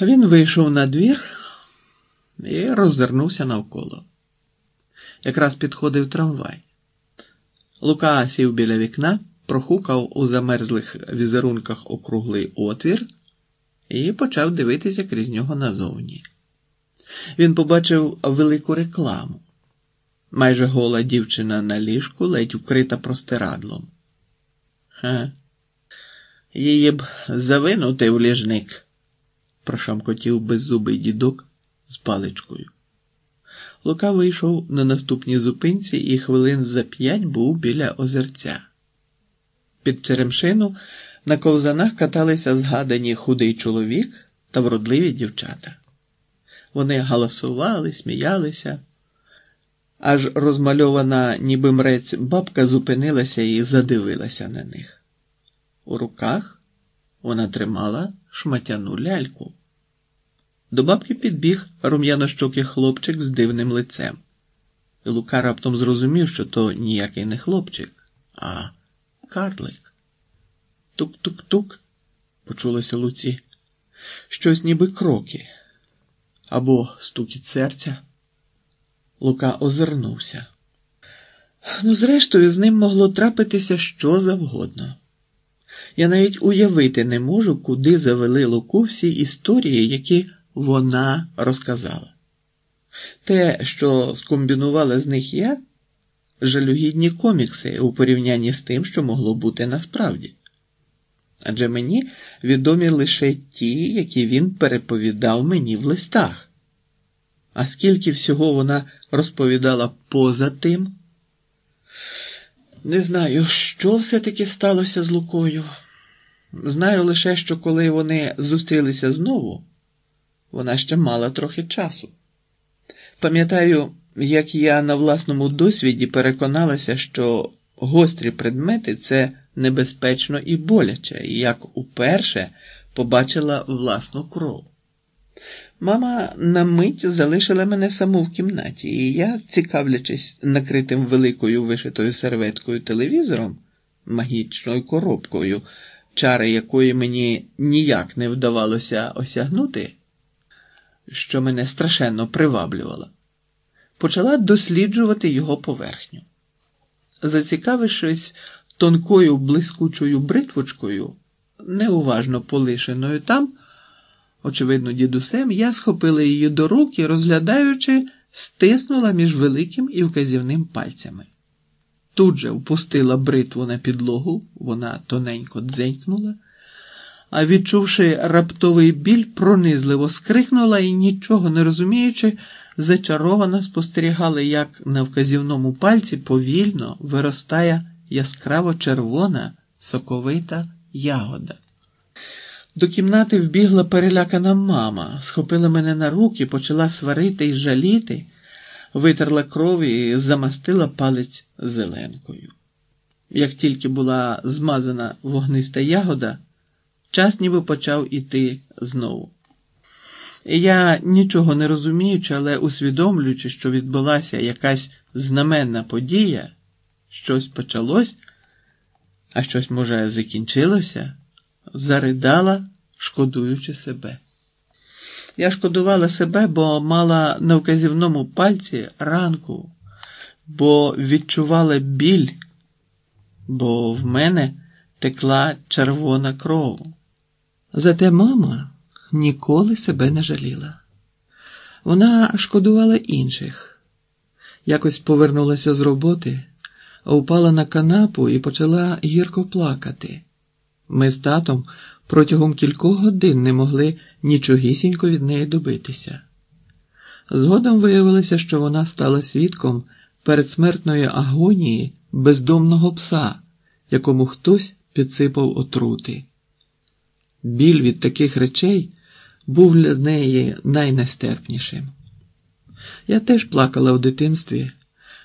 Він вийшов на двір і роззирнувся навколо. Якраз підходив трамвай. Лука сів біля вікна, прохукав у замерзлих візерунках округлий отвір і почав дивитися крізь нього назовні. Він побачив велику рекламу. Майже гола дівчина на ліжку, ледь вкрита простирадлом. Ха, її б завинути в ліжник, прошамкотів беззубий дідок з паличкою. Лука вийшов на наступній зупинці і хвилин за п'ять був біля озерця. Під черемшину на ковзанах каталися згадані худий чоловік та вродливі дівчата. Вони галасували, сміялися, аж розмальована, ніби мрець, бабка зупинилася і задивилася на них. У руках вона тримала шматяну ляльку. До бабки підбіг рум'янощокий хлопчик з дивним лицем. Лука раптом зрозумів, що то ніякий не хлопчик, а карлик. Тук-тук-тук, почулося Луці. Щось ніби кроки або стукіт серця. Лука озирнувся. Ну, зрештою, з ним могло трапитися що завгодно. Я навіть уявити не можу, куди завели Луку всі історії, які вона розказала. Те, що скомбінувала з них я, жалюгідні комікси у порівнянні з тим, що могло бути насправді. Адже мені відомі лише ті, які він переповідав мені в листах. А скільки всього вона розповідала поза тим? Не знаю, що все-таки сталося з Лукою. Знаю лише, що коли вони зустрілися знову, вона ще мала трохи часу. Пам'ятаю, як я на власному досвіді переконалася, що гострі предмети це небезпечно і боляче, як уперше побачила власну кров. Мама на мить залишила мене саму в кімнаті, і я, цікавлячись накритим великою вишитою серветкою телевізором, магічною коробкою, чари якої мені ніяк не вдавалося осягнути, що мене страшенно приваблювала, почала досліджувати його поверхню. Зацікавившись тонкою блискучою бритвочкою, неуважно полишеною там, очевидно, дідусем, я схопила її до рук і, розглядаючи, стиснула між великим і вказівним пальцями. Тут же впустила бритву на підлогу, вона тоненько дзенькнула, а відчувши раптовий біль, пронизливо скрикнула і, нічого не розуміючи, зачаровано спостерігала, як на вказівному пальці повільно виростає яскраво червона соковита ягода. До кімнати вбігла перелякана мама, схопила мене на руки, почала сварити і жаліти, витерла кров і замастила палець зеленкою. Як тільки була змазана вогниста ягода, час ніби почав іти знову. Я нічого не розуміючи, але усвідомлюючи, що відбулася якась знаменна подія, щось почалось, а щось, може, закінчилося, заридала, шкодуючи себе. Я шкодувала себе, бо мала на вказівному пальці ранку, бо відчувала біль, бо в мене текла червона кров. Зате мама ніколи себе не жаліла. Вона шкодувала інших. Якось повернулася з роботи, упала на канапу і почала гірко плакати. Ми з татом протягом кількох годин не могли нічогісінько від неї добитися. Згодом виявилося, що вона стала свідком передсмертної агонії бездомного пса, якому хтось підсипав отрути. Біль від таких речей був для неї найнестерпнішим. Я теж плакала в дитинстві,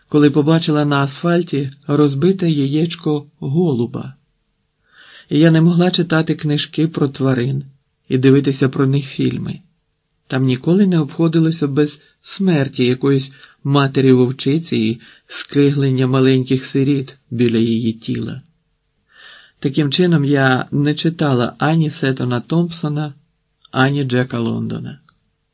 коли побачила на асфальті розбите яєчко голуба, і я не могла читати книжки про тварин і дивитися про них фільми. Там ніколи не обходилося без смерті якоїсь матері вовчиці і скиглення маленьких сиріт біля її тіла. Таким чином, я не читала ані Сетона Томпсона ані Джека Лондона.